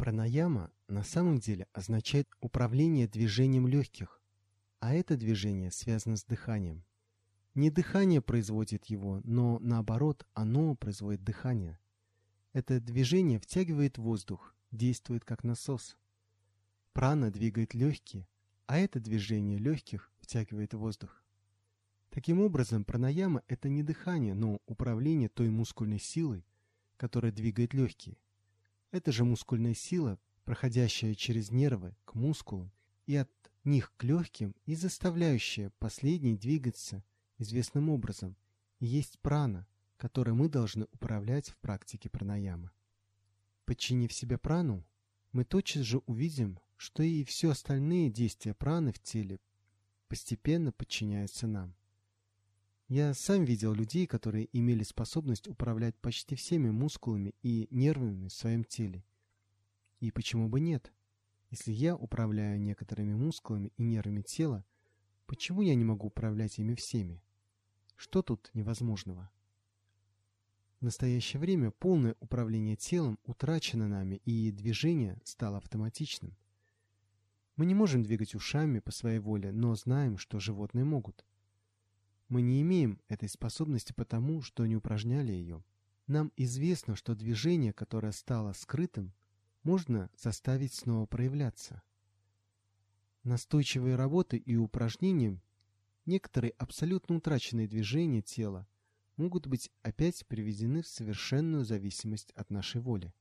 Пранаяма на самом деле означает управление движением легких, а это движение связано с дыханием. Не дыхание производит его, но наоборот, оно производит дыхание. Это движение втягивает воздух, действует как насос. Прана двигает легкие, а это движение легких втягивает воздух. Таким образом, пранаяма – это не дыхание, но управление той мускульной силой, которая двигает легкие. Это же мускульная сила, проходящая через нервы к мускулам и от них к легким и заставляющая последний двигаться известным образом, и есть прана, которой мы должны управлять в практике пранаямы. Подчинив себе прану, мы тотчас же увидим, что и все остальные действия праны в теле постепенно подчиняются нам. Я сам видел людей, которые имели способность управлять почти всеми мускулами и нервами в своем теле. И почему бы нет? Если я управляю некоторыми мускулами и нервами тела, почему я не могу управлять ими всеми? Что тут невозможного? В настоящее время полное управление телом утрачено нами, и движение стало автоматичным. Мы не можем двигать ушами по своей воле, но знаем, что животные могут. Мы не имеем этой способности потому, что не упражняли ее. Нам известно, что движение, которое стало скрытым, можно заставить снова проявляться. Настойчивой работы и упражнением некоторые абсолютно утраченные движения тела могут быть опять приведены в совершенную зависимость от нашей воли.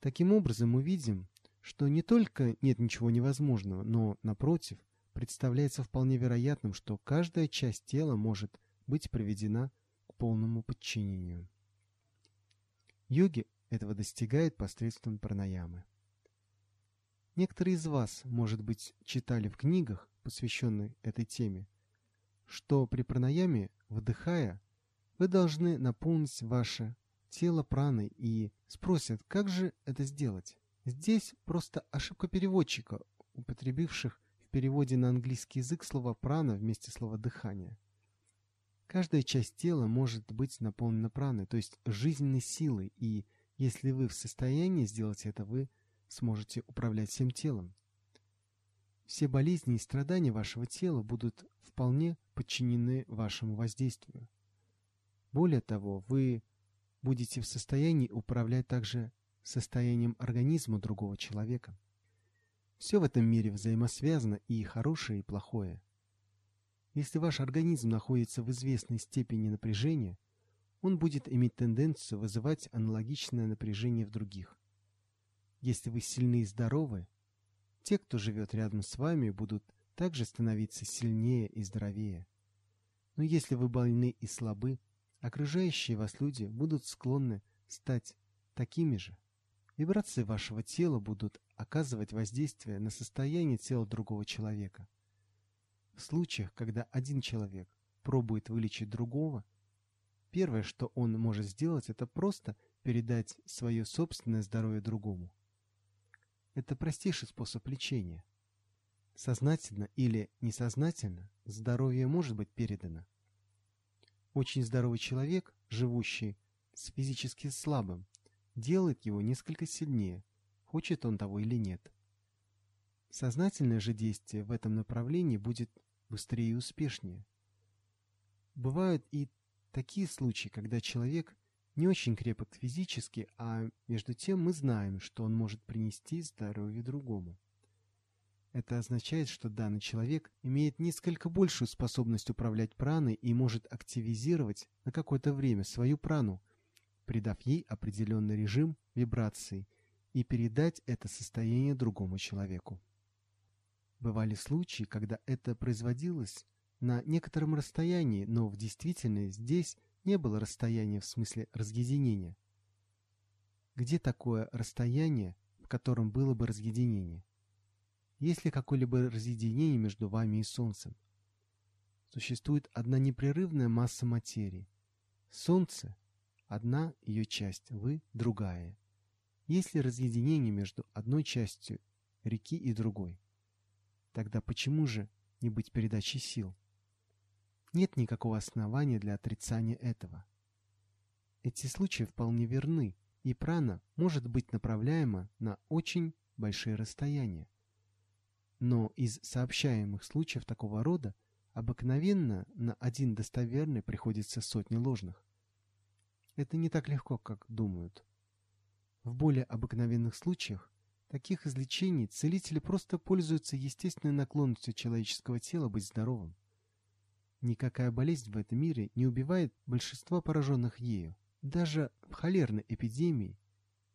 Таким образом, мы видим, что не только нет ничего невозможного, но, напротив, представляется вполне вероятным, что каждая часть тела может быть приведена к полному подчинению. Йоги этого достигают посредством пранаямы. Некоторые из вас, может быть, читали в книгах, посвященных этой теме, что при пранаяме, вдыхая, вы должны наполнить ваше тело праной и спросят, как же это сделать. Здесь просто ошибка переводчика, употребивших переводе на английский язык слово прана вместе слова дыхание. Каждая часть тела может быть наполнена праной, то есть жизненной силой, и если вы в состоянии сделать это, вы сможете управлять всем телом. Все болезни и страдания вашего тела будут вполне подчинены вашему воздействию. Более того, вы будете в состоянии управлять также состоянием организма другого человека. Все в этом мире взаимосвязано и хорошее, и плохое. Если ваш организм находится в известной степени напряжения, он будет иметь тенденцию вызывать аналогичное напряжение в других. Если вы сильны и здоровы, те, кто живет рядом с вами, будут также становиться сильнее и здоровее. Но если вы больны и слабы, окружающие вас люди будут склонны стать такими же. Вибрации вашего тела будут оказывать воздействие на состояние тела другого человека. В случаях, когда один человек пробует вылечить другого, первое, что он может сделать, это просто передать свое собственное здоровье другому. Это простейший способ лечения. Сознательно или несознательно здоровье может быть передано. Очень здоровый человек, живущий с физически слабым, делает его несколько сильнее, хочет он того или нет. Сознательное же действие в этом направлении будет быстрее и успешнее. Бывают и такие случаи, когда человек не очень крепок физически, а между тем мы знаем, что он может принести здоровье другому. Это означает, что данный человек имеет несколько большую способность управлять праной и может активизировать на какое-то время свою прану, придав ей определенный режим вибраций и передать это состояние другому человеку. Бывали случаи, когда это производилось на некотором расстоянии, но в действительности здесь не было расстояния в смысле разъединения. Где такое расстояние, в котором было бы разъединение? Есть ли какое-либо разъединение между вами и Солнцем? Существует одна непрерывная масса материи. Солнце – одна ее часть, вы – другая. Есть ли разъединение между одной частью реки и другой? Тогда почему же не быть передачей сил? Нет никакого основания для отрицания этого. Эти случаи вполне верны, и прана может быть направляема на очень большие расстояния. Но из сообщаемых случаев такого рода обыкновенно на один достоверный приходится сотни ложных. Это не так легко, как думают. В более обыкновенных случаях таких излечений целители просто пользуются естественной наклонностью человеческого тела быть здоровым. Никакая болезнь в этом мире не убивает большинство пораженных ею. Даже в холерной эпидемии,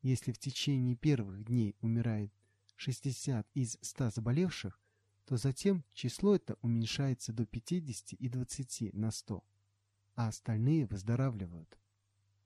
если в течение первых дней умирает 60 из 100 заболевших, то затем число это уменьшается до 50 и 20 на 100, а остальные выздоравливают.